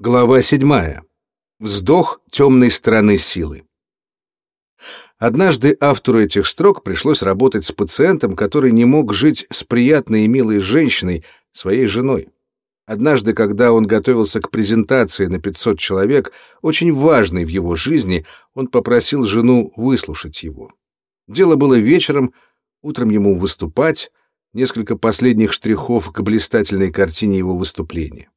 Глава 7. Вздох темной стороны силы. Однажды автору этих строк пришлось работать с пациентом, который не мог жить с приятной и милой женщиной, своей женой. Однажды, когда он готовился к презентации на 500 человек, очень важной в его жизни, он попросил жену выслушать его. Дело было вечером, утром ему выступать, несколько последних штрихов к блистательной картине его выступления.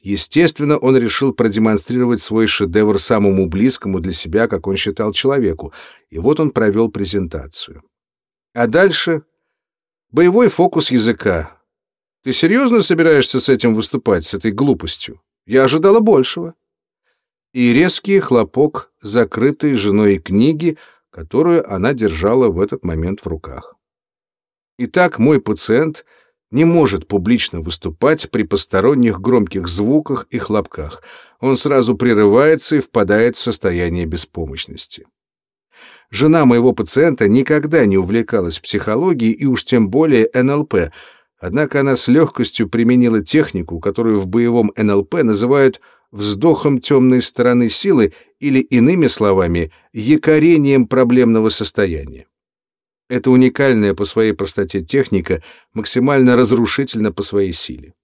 Естественно, он решил продемонстрировать свой шедевр самому близкому для себя, как он считал, человеку, и вот он провел презентацию. А дальше боевой фокус языка. Ты серьезно собираешься с этим выступать, с этой глупостью? Я ожидала большего. И резкий хлопок закрытой женой книги, которую она держала в этот момент в руках. Итак, мой пациент — не может публично выступать при посторонних громких звуках и хлопках. Он сразу прерывается и впадает в состояние беспомощности. Жена моего пациента никогда не увлекалась психологией и уж тем более НЛП, однако она с легкостью применила технику, которую в боевом НЛП называют вздохом темной стороны силы или, иными словами, якорением проблемного состояния. Эта уникальная по своей простоте техника максимально разрушительна по своей силе.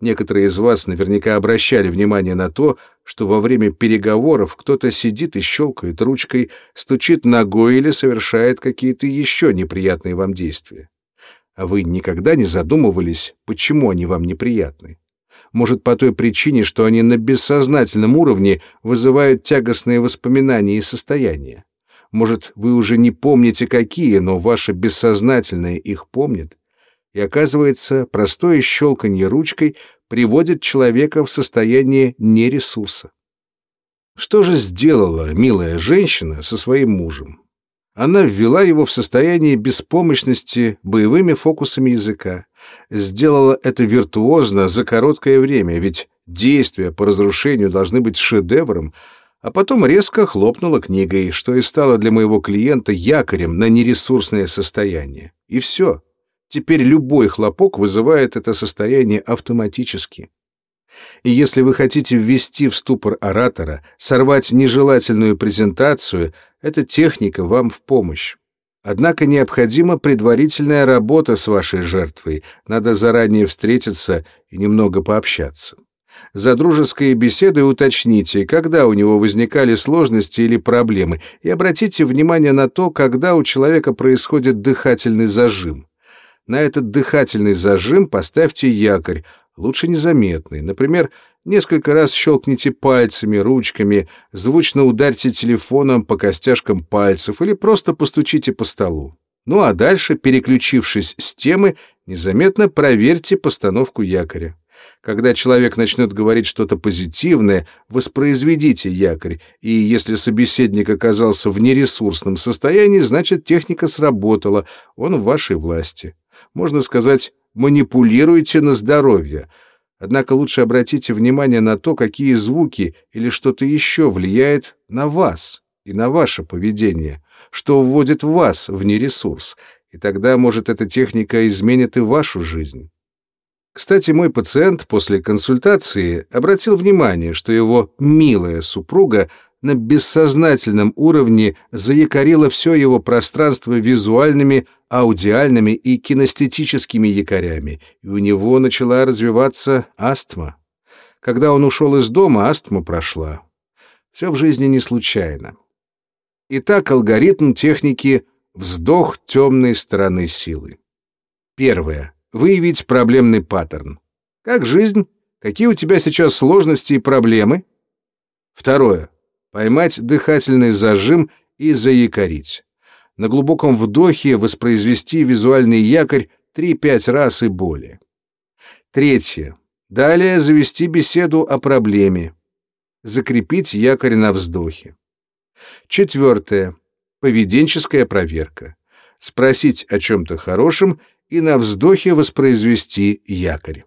Некоторые из вас наверняка обращали внимание на то, что во время переговоров кто-то сидит и щелкает ручкой, стучит ногой или совершает какие-то еще неприятные вам действия. А вы никогда не задумывались, почему они вам неприятны? Может, по той причине, что они на бессознательном уровне вызывают тягостные воспоминания и состояния? Может, вы уже не помните какие, но ваше бессознательное их помнит. И оказывается, простое щелканье ручкой приводит человека в состояние нересурса. Что же сделала милая женщина со своим мужем? Она ввела его в состояние беспомощности боевыми фокусами языка. Сделала это виртуозно за короткое время, ведь действия по разрушению должны быть шедевром, а потом резко хлопнула книгой, что и стало для моего клиента якорем на нересурсное состояние. И все. Теперь любой хлопок вызывает это состояние автоматически. И если вы хотите ввести в ступор оратора, сорвать нежелательную презентацию, эта техника вам в помощь. Однако необходима предварительная работа с вашей жертвой, надо заранее встретиться и немного пообщаться. За дружеской беседой уточните, когда у него возникали сложности или проблемы, и обратите внимание на то, когда у человека происходит дыхательный зажим. На этот дыхательный зажим поставьте якорь, лучше незаметный. Например, несколько раз щелкните пальцами, ручками, звучно ударьте телефоном по костяшкам пальцев или просто постучите по столу. Ну а дальше, переключившись с темы, незаметно проверьте постановку якоря. Когда человек начнет говорить что-то позитивное, воспроизведите якорь, и если собеседник оказался в нересурсном состоянии, значит техника сработала, он в вашей власти. Можно сказать, манипулируйте на здоровье. Однако лучше обратите внимание на то, какие звуки или что-то еще влияет на вас и на ваше поведение, что вводит вас в нересурс, и тогда, может, эта техника изменит и вашу жизнь. Кстати, мой пациент после консультации обратил внимание, что его милая супруга на бессознательном уровне заякорила все его пространство визуальными, аудиальными и кинестетическими якорями, и у него начала развиваться астма. Когда он ушел из дома, астма прошла. Все в жизни не случайно. Итак, алгоритм техники «Вздох темной стороны силы». Первое выявить проблемный паттерн. Как жизнь? Какие у тебя сейчас сложности и проблемы? Второе. Поймать дыхательный зажим и заякорить. На глубоком вдохе воспроизвести визуальный якорь 3-5 раз и более. Третье. Далее завести беседу о проблеме. Закрепить якорь на вздохе. Четвертое. Поведенческая проверка. Спросить о чем-то хорошем и на вздохе воспроизвести якорь.